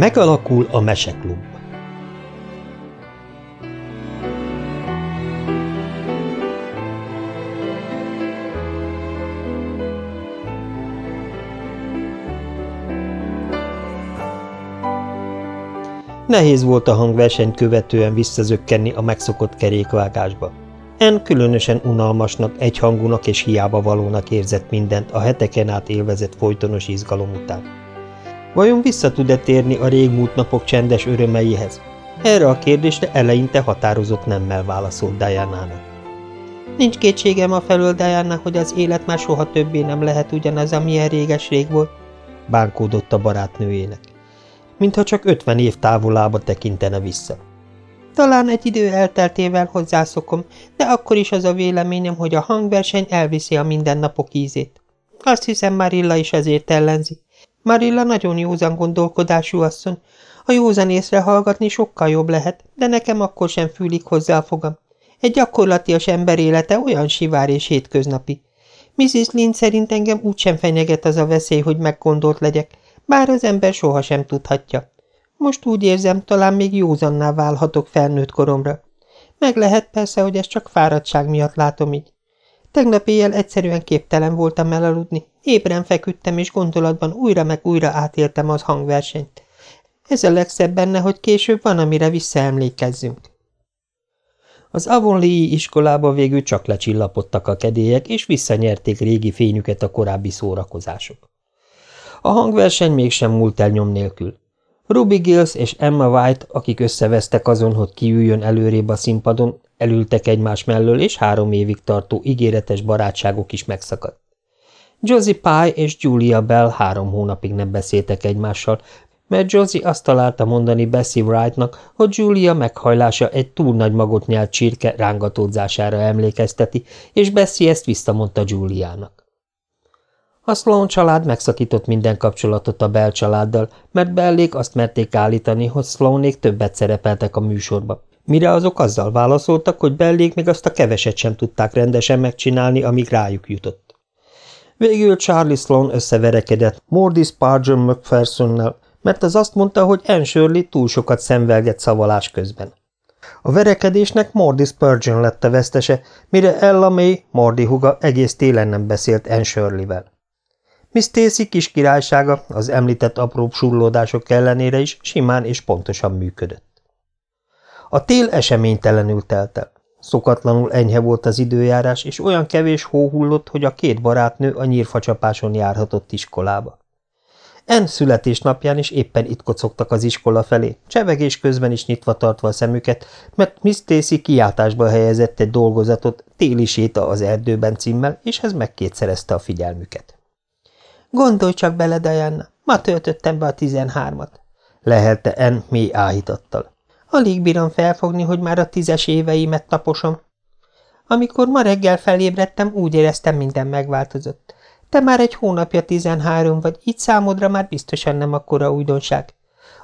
Megalakul a meseklub. Nehéz volt a hangversenyt követően visszazökkenni a megszokott kerékvágásba. En különösen unalmasnak, egyhangúnak és hiába valónak érzett mindent a heteken át élvezett folytonos izgalom után. Vajon vissza tud-e térni a régmúlt napok csendes örömeihez? Erre a kérdésre eleinte határozott nemmel válaszolt Diana-nak. Nincs kétségem a felől, Diana, hogy az élet már soha többé nem lehet ugyanaz, amilyen réges-rég volt, bánkódott a barátnőjének. Mintha csak ötven év távolába tekintene vissza. Talán egy idő elteltével hozzászokom, de akkor is az a véleményem, hogy a hangverseny elviszi a mindennapok ízét. Azt hiszem, Marilla is ezért ellenzi. Marilla nagyon józan gondolkodású asszony. A józan észre hallgatni sokkal jobb lehet, de nekem akkor sem fűlik hozzá a fogam. Egy gyakorlatias ember élete olyan sivár és hétköznapi. Mrs. Lynn szerint engem úgysem fenyeget az a veszély, hogy meggondolt legyek, bár az ember sohasem tudhatja. Most úgy érzem, talán még józanná válhatok felnőtt koromra. Meg lehet persze, hogy ez csak fáradtság miatt látom így. Tegnap éjjel egyszerűen képtelen voltam elaludni, ébren feküdtem, és gondolatban újra meg újra átéltem az hangversenyt. Ez a legszebb benne, hogy később van, amire visszaemlékezzünk. Az Avonlii iskolába végül csak lecsillapodtak a kedélyek, és visszanyerték régi fényüket a korábbi szórakozások. A hangverseny mégsem múlt el nyom nélkül. Ruby Gills és Emma White, akik összevesztek azon, hogy kiüljön előrébb a színpadon, elültek egymás mellől, és három évig tartó ígéretes barátságok is megszakadt. Josie Pye és Julia Bell három hónapig nem beszéltek egymással, mert Josie azt találta mondani Bessie Wrightnak, hogy Julia meghajlása egy túl nagy magot nyelt csirke rángatódzására emlékezteti, és Bessie ezt visszamondta Juliának. A Sloan család megszakított minden kapcsolatot a Bell családdal, mert Bellék azt merték állítani, hogy Sloanék többet szerepeltek a műsorba. Mire azok azzal válaszoltak, hogy Bellék még azt a keveset sem tudták rendesen megcsinálni, amíg rájuk jutott. Végül Charlie Sloan összeverekedett Mordy Spargeon McPhersonnel, mert az azt mondta, hogy Anne Shirley túl sokat szenvelget szavalás közben. A verekedésnek Mordy Spurgeon lett a vesztese, mire Ella May, Mordy huga egész télen nem beszélt Anne Shirley-vel. Miss Stacy kis királysága az említett apróbb surlódások ellenére is simán és pontosan működött. A tél eseménytelenül telt el. Szokatlanul enyhe volt az időjárás, és olyan kevés hó hullott, hogy a két barátnő a nyírfacsapáson járhatott iskolába. En születésnapján is éppen itt kocogtak az iskola felé, csevegés közben is nyitva tartva a szemüket, mert Miss Stacy kiáltásba helyezett egy dolgozatot téli séta az erdőben címmel, és ez megkétszerezte a figyelmüket. Gondolj csak bele, Diana, ma töltöttem be a tizenhármat, lehelte En mély áhítattal. Alig bírom felfogni, hogy már a tízes éveimet taposom. Amikor ma reggel felébredtem, úgy éreztem, minden megváltozott. Te már egy hónapja tizenhárom vagy, így számodra már biztosan nem akkora újdonság.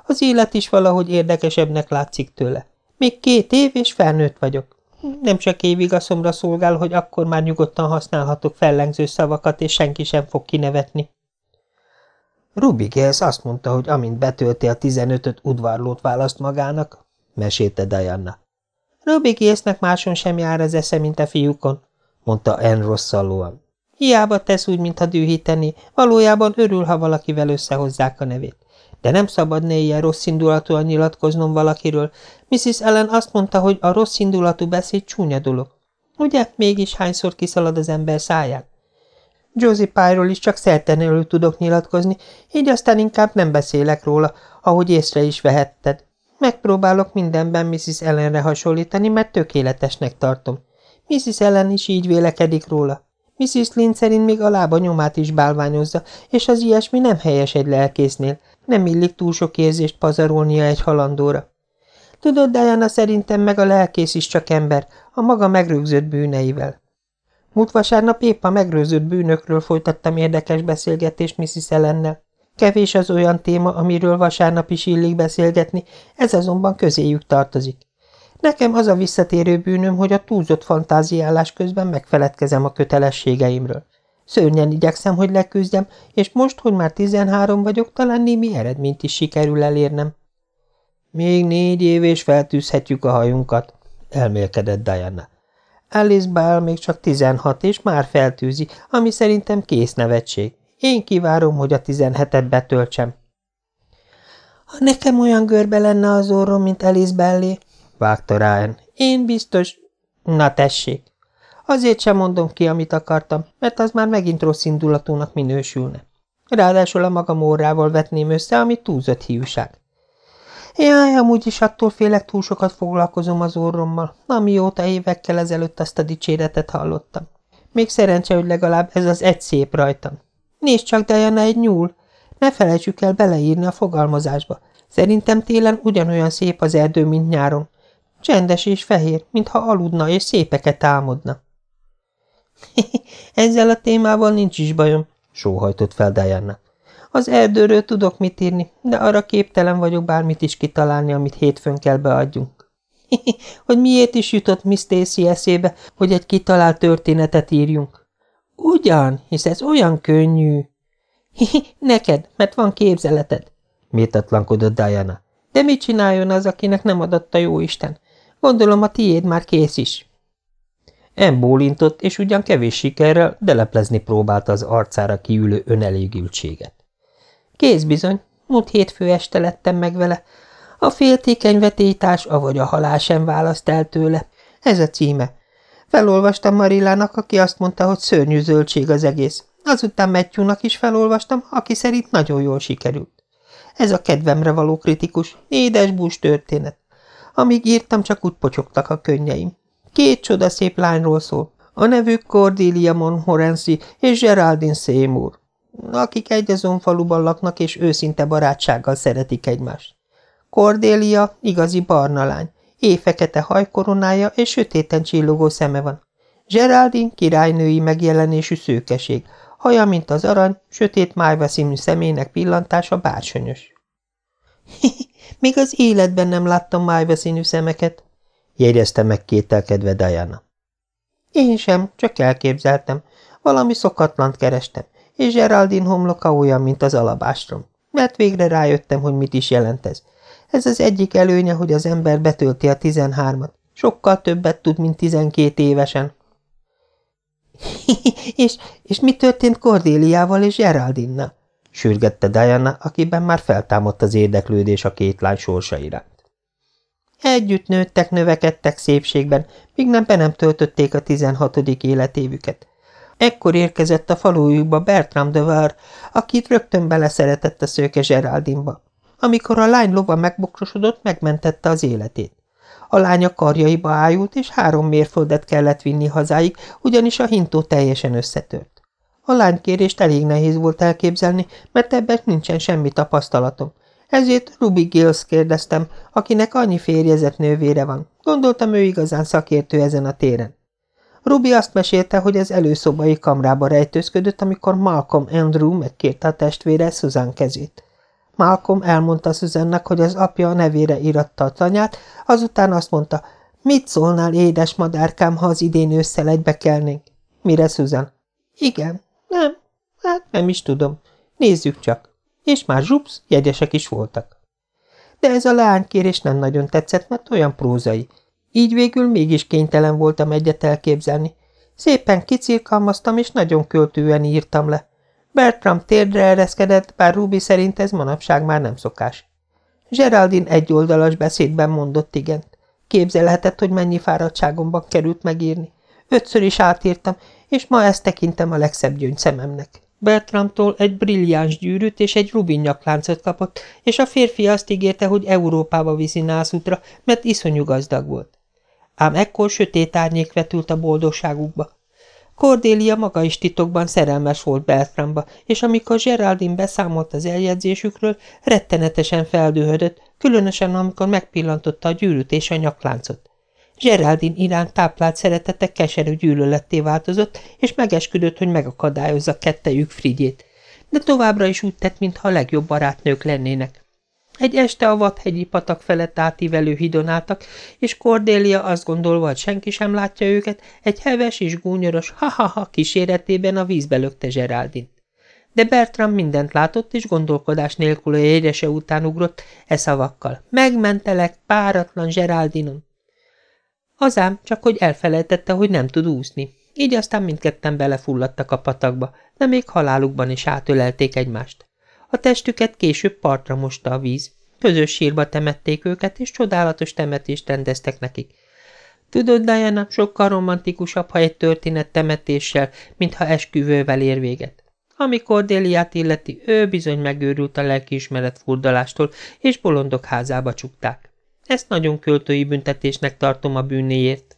Az élet is valahogy érdekesebbnek látszik tőle. Még két év, és felnőtt vagyok. Nem csak évigaszomra szolgál, hogy akkor már nyugodtan használhatok fellengző szavakat, és senki sem fog kinevetni. Ruby Gales azt mondta, hogy amint betölti a tizenötöt, udvarlót választ magának, mesélte Diana. Ruby Galesnek máson sem jár az esze, mint a fiúkon, mondta Anne rosszallóan. Hiába tesz úgy, mintha dühíteni, valójában örül, ha valakivel összehozzák a nevét. De nem szabadna ilyen rossz indulatúan nyilatkoznom valakiről. Mrs. Ellen azt mondta, hogy a rossz indulatú beszéd csúnya dolog. Ugye, mégis hányszor kiszalad az ember száján? Josie Pye-ról is csak szertenelő tudok nyilatkozni, így aztán inkább nem beszélek róla, ahogy észre is vehetted. Megpróbálok mindenben Mrs. Ellenre hasonlítani, mert tökéletesnek tartom. Mrs. Ellen is így vélekedik róla. Mrs. Lynn szerint még a lába nyomát is bálványozza, és az ilyesmi nem helyes egy lelkésznél. Nem illik túl sok érzést pazarolnia egy halandóra. Tudod, Diana, szerintem meg a lelkész is csak ember, a maga megrögzött bűneivel. Múlt vasárnap épp a megrőzött bűnökről folytattam érdekes beszélgetést Mrs. Ellennel. Kevés az olyan téma, amiről vasárnap is illik beszélgetni, ez azonban közéjük tartozik. Nekem az a visszatérő bűnöm, hogy a túlzott fantáziálás közben megfeledkezem a kötelességeimről. Szörnyen igyekszem, hogy leküzdjem, és most, hogy már tizenhárom vagyok, talán némi eredményt is sikerül elérnem. Még négy év, és feltűzhetjük a hajunkat, elmélkedett Diana. Alice Ball még csak tizenhat, és már feltűzi, ami szerintem kész nevetség. Én kivárom, hogy a tizenhetet betöltsem. Ha nekem olyan görbe lenne az orrom, mint Alice Bellé, vágta Ryan. Én biztos... Na tessék. Azért sem mondom ki, amit akartam, mert az már megint rossz indulatúnak minősülne. Ráadásul a magam órával vetném össze, ami túlzott hiúság. Jaj, amúgy is attól félek túl sokat foglalkozom az orrommal, amióta évekkel ezelőtt azt a dicséretet hallottam. Még szerencse, hogy legalább ez az egy szép rajtam. Nézd csak, Diana, egy nyúl. Ne felejtsük el beleírni a fogalmazásba. Szerintem télen ugyanolyan szép az erdő, mint nyáron. Csendes és fehér, mintha aludna és szépeket álmodna. Ezzel a témával nincs is bajom, sóhajtott fel Diana. Az erdőről tudok mit írni, de arra képtelen vagyok bármit is kitalálni, amit hétfőn kell beadjunk. hogy miért is jutott Miss Stacy eszébe, hogy egy kitalált történetet írjunk? Ugyan, hisz ez olyan könnyű. Neked, mert van képzeleted, méltatlankodott Diana. De mit csináljon az, akinek nem adatta jó Isten? Gondolom a tiéd már kész is. En bólintott, és ugyan kevés sikerrel, de leplezni próbálta az arcára kiülő önelégültséget. Kész bizony, múlt hétfő este lettem meg vele. A féltékeny vetétás, avagy a halál sem választ el tőle. Ez a címe. Felolvastam Marillának, aki azt mondta, hogy szörnyű zöldség az egész. Azután Matthew-nak is felolvastam, aki szerint nagyon jól sikerült. Ez a kedvemre való kritikus, édes bús történet. Amíg írtam, csak úgy pocsogtak a könnyeim. Két csodaszép lányról szól. A nevük Cordelia Monmorency és Geraldine Seymour akik egy azon faluban laknak, és őszinte barátsággal szeretik egymást. Cordélia igazi barna lány, éjfekete hajkoronája és sötéten csillogó szeme van. Geraldine királynői megjelenésű szőkeség, haja, mint az arany, sötét májva színű szemének pillantása bársonyos. – Még az életben nem láttam májva színű szemeket, jegyezte meg kételkedve Diana. Én sem, csak elképzeltem. Valami szokatlant kerestem és Geraldine homloka olyan, mint az alabástrom. Mert végre rájöttem, hogy mit is jelent ez. Ez az egyik előnye, hogy az ember betölti a tizenhármat. Sokkal többet tud, mint tizenkét évesen. és, és mi történt Cordéliával és Geraldinnal? sürgette Diana, akiben már feltámadt az érdeklődés a két lány sorsa iránt. Együtt nőttek, növekedtek szépségben, míg nem be nem töltötték a tizenhatodik életévüket. Ekkor érkezett a falujukba Bertram de Var, akit rögtön beleszeretett a szőke Geraldinba. Amikor a lány lova megbokrosodott, megmentette az életét. A lánya karjaiba ájult, és három mérföldet kellett vinni hazáig, ugyanis a hintó teljesen összetört. A lánykérést elég nehéz volt elképzelni, mert ebben nincsen semmi tapasztalatom. Ezért Ruby Gills kérdeztem, akinek annyi férjezett nővére van. Gondoltam, ő igazán szakértő ezen a téren. Ruby azt mesélte, hogy az előszobai kamrába rejtőzködött, amikor Malcolm Andrew megkérte a testvére Susan kezét. Malcolm elmondta Susannak, hogy az apja a nevére íratta a tanyát, azután azt mondta, mit szólnál, édes madárkám, ha az idén ősszel egybe kelnénk? Mire Susan? Igen, nem, hát nem is tudom. Nézzük csak. És már zsupsz, jegyesek is voltak. De ez a leánykérés nem nagyon tetszett, mert olyan prózai. Így végül mégis kénytelen voltam egyet elképzelni. Szépen kicirkalmaztam, és nagyon költően írtam le. Bertram térdre ereszkedett, bár Ruby szerint ez manapság már nem szokás. Geraldine egyoldalas beszédben mondott igent. Képzelhetett, hogy mennyi fáradtságomban került megírni. Ötször is átírtam, és ma ezt tekintem a legszebb gyöngyszememnek. Bertramtól egy brilliáns gyűrűt és egy rubin nyakláncot kapott, és a férfi azt ígérte, hogy Európába viszi nászútra, mert iszonyú gazdag volt ám ekkor sötét árnyék vetült a boldogságukba. Cordélia maga is titokban szerelmes volt Beltramba, és amikor Geraldine beszámolt az eljegyzésükről, rettenetesen feldühödött, különösen amikor megpillantotta a gyűrűt és a nyakláncot. Geraldine iránt táplált szeretete keserű gyűlöletté változott, és megesküdött, hogy megakadályozza kettejük Frigyét, de továbbra is úgy tett, mintha a legjobb barátnők lennének. Egy este a vadhegyi patak felett átívelő hidon álltak, és Cordélia azt gondolva, hogy senki sem látja őket, egy heves és gúnyoros ha-ha-ha kíséretében a vízbe lökte Geraldint. De Bertram mindent látott, és gondolkodás nélkül a jegyese után ugrott, e szavakkal. Megmentelek, páratlan Geraldinon. Azám, csak hogy elfelejtette, hogy nem tud úszni. Így aztán mindketten belefulladtak a patakba, de még halálukban is átölelték egymást. A testüket később partra mosta a víz. Közös sírba temették őket, és csodálatos temetést rendeztek nekik. Tudod, Diana, sokkal romantikusabb, ha egy történet temetéssel, mintha esküvővel ér véget. Amikor Déliát illeti, ő bizony megőrült a lelkiismeret furdalástól, és bolondok házába csukták. Ezt nagyon költői büntetésnek tartom a bűnéért.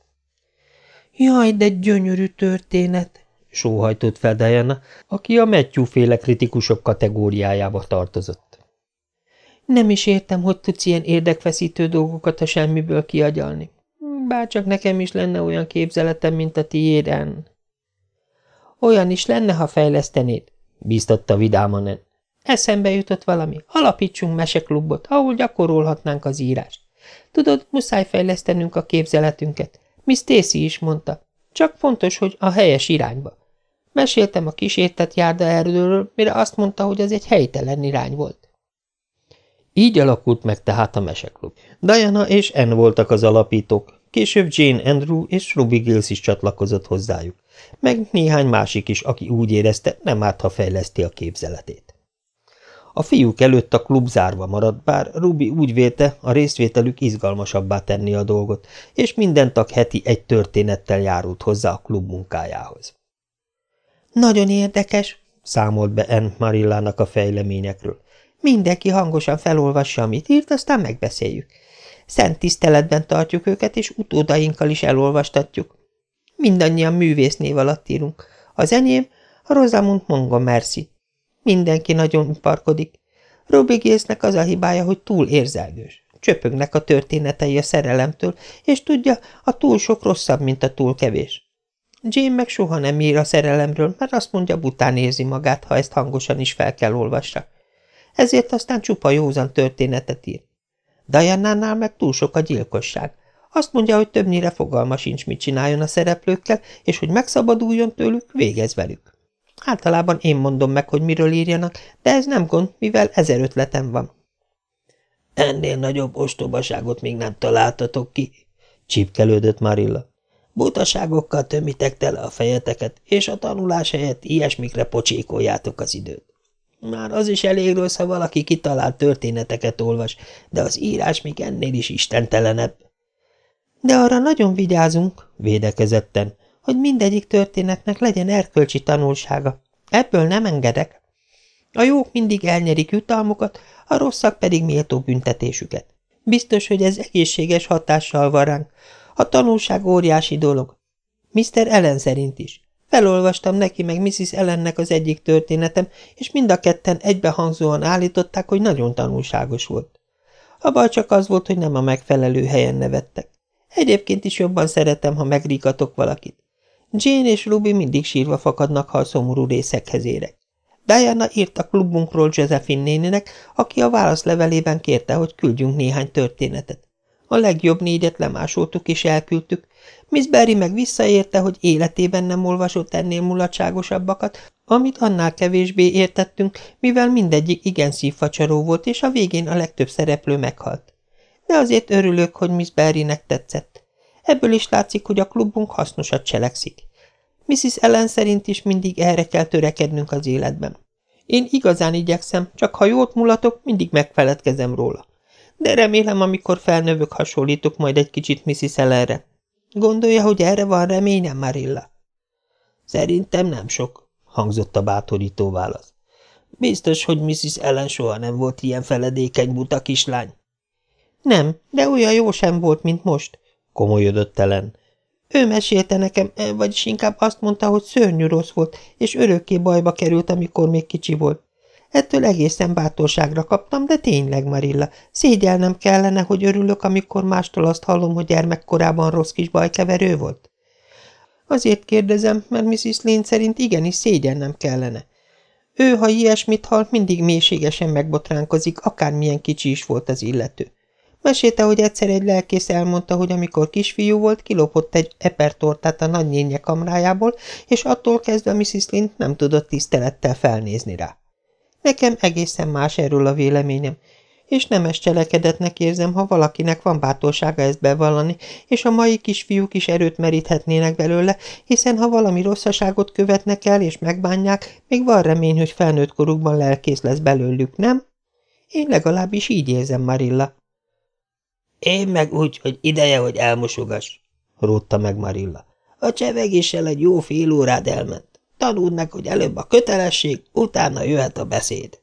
Jaj, de gyönyörű történet, sóhajtott fel Diana, aki a Matthew-féle kritikusok kategóriájába tartozott. Nem is értem, hogy tudsz ilyen érdekfeszítő dolgokat a semmiből kiagyalni. Bárcsak nekem is lenne olyan képzeletem, mint a tiéden. Olyan is lenne, ha fejlesztenéd, bíztatta vidáman Eszembe jutott valami. Alapítsunk meseklubot, ahol gyakorolhatnánk az írást. Tudod, muszáj fejlesztenünk a képzeletünket. Miss Stacy is mondta. Csak fontos, hogy a helyes irányba. Meséltem a kísértett járda erdőről, mire azt mondta, hogy ez egy helytelen irány volt. Így alakult meg tehát a meseklub. Diana és Anne voltak az alapítók, később Jane Andrew és Ruby Gills is csatlakozott hozzájuk, meg néhány másik is, aki úgy érezte, nem árt, ha fejleszti a képzeletét. A fiúk előtt a klub zárva maradt, bár Ruby úgy vélte, a részvételük izgalmasabbá tenni a dolgot, és minden tag heti egy történettel járult hozzá a klub munkájához. Nagyon érdekes, számolt be Anne Marillának a fejleményekről. Mindenki hangosan felolvassa, amit írt, aztán megbeszéljük. Szent tiszteletben tartjuk őket, és utódainkkal is elolvastatjuk. Mindannyian művésznév alatt írunk. Az enyém Rosamund Montgomery. Mindenki nagyon parkodik. Robigésznek az a hibája, hogy túl érzelgős. Csöpögnek a történetei a szerelemtől, és tudja, a túl sok rosszabb, mint a túl kevés. Jane meg soha nem ír a szerelemről, mert azt mondja, bután érzi magát, ha ezt hangosan is fel kell olvassa. Ezért aztán csupa józan történetet ír. Diana-nál meg túl sok a gyilkosság. Azt mondja, hogy többnyire fogalma sincs, mit csináljon a szereplőkkel, és hogy megszabaduljon tőlük, végez velük. Általában én mondom meg, hogy miről írjanak, de ez nem gond, mivel ezer ötletem van. Ennél nagyobb ostobaságot még nem találtatok ki, csípkelődött Marilla. Butaságokkal tömitek tele a fejeteket, és a tanulás helyett ilyesmikre pocsékoljátok az időt. Már az is elég rossz, ha valaki kitalált történeteket olvas, de az írás még ennél is istentelenebb. De arra nagyon vigyázunk, védekezetten, hogy mindegyik történetnek legyen erkölcsi tanulsága. Ebből nem engedek. A jók mindig elnyerik jutalmukat, a rosszak pedig méltó büntetésüket. Biztos, hogy ez egészséges hatással van ránk, a tanulság óriási dolog. Mr. Ellen szerint is. Felolvastam neki meg Mrs. Ellennek az egyik történetem, és mind a ketten egybehangzóan állították, hogy nagyon tanulságos volt. A baj csak az volt, hogy nem a megfelelő helyen nevettek. Egyébként is jobban szeretem, ha megríkatok valakit. Jane és Ruby mindig sírva fakadnak, ha a szomorú részekhez érek. Diana írt a klubunkról Josephine néninek, aki a válaszlevelében kérte, hogy küldjünk néhány történetet. A legjobb négyet lemásoltuk és elküldtük. Miss Berry meg visszaérte, hogy életében nem olvasott ennél mulatságosabbakat, amit annál kevésbé értettünk, mivel mindegyik igen szívfacsaró volt, és a végén a legtöbb szereplő meghalt. De azért örülök, hogy Miss Berrynek tetszett. Ebből is látszik, hogy a klubunk hasznosat cselekszik. Mrs. Ellen szerint is mindig erre kell törekednünk az életben. Én igazán igyekszem, csak ha jót mulatok, mindig megfeledkezem róla de remélem, amikor felnövök, hasonlítok majd egy kicsit Mrs. Ellenre. Gondolja, hogy erre van reményem, Marilla? Szerintem nem sok, hangzott a bátorító válasz. Biztos, hogy Mrs. Ellen soha nem volt ilyen feledékeny buta kislány. Nem, de olyan jó sem volt, mint most, komolyodott Ellen. Ő mesélte nekem, vagyis inkább azt mondta, hogy szörnyű rossz volt, és örökké bajba került, amikor még kicsi volt. Ettől egészen bátorságra kaptam, de tényleg, Marilla, szégyelnem kellene, hogy örülök, amikor mástól azt hallom, hogy gyermekkorában rossz kis bajkeverő volt? Azért kérdezem, mert Mrs. Lane szerint igenis szégyelnem kellene. Ő, ha ilyesmit hall, mindig mélységesen megbotránkozik, akármilyen kicsi is volt az illető. Mesélte, hogy egyszer egy lelkész elmondta, hogy amikor kisfiú volt, kilopott egy epertortát a nagynénye kamrájából, és attól kezdve Mrs. Lind nem tudott tisztelettel felnézni rá. Nekem egészen más erről a véleményem, és nemes cselekedetnek érzem, ha valakinek van bátorsága ezt bevallani, és a mai kisfiúk is erőt meríthetnének belőle, hiszen ha valami rosszaságot követnek el és megbánják, még van remény, hogy felnőtt korukban lelkész lesz belőlük, nem? Én legalábbis így érzem, Marilla. Én meg úgy, hogy ideje, hogy elmosogass, rótta meg Marilla. A csevegéssel egy jó fél órád elment. Tanuld meg, hogy előbb a kötelesség, utána jöhet a beszéd.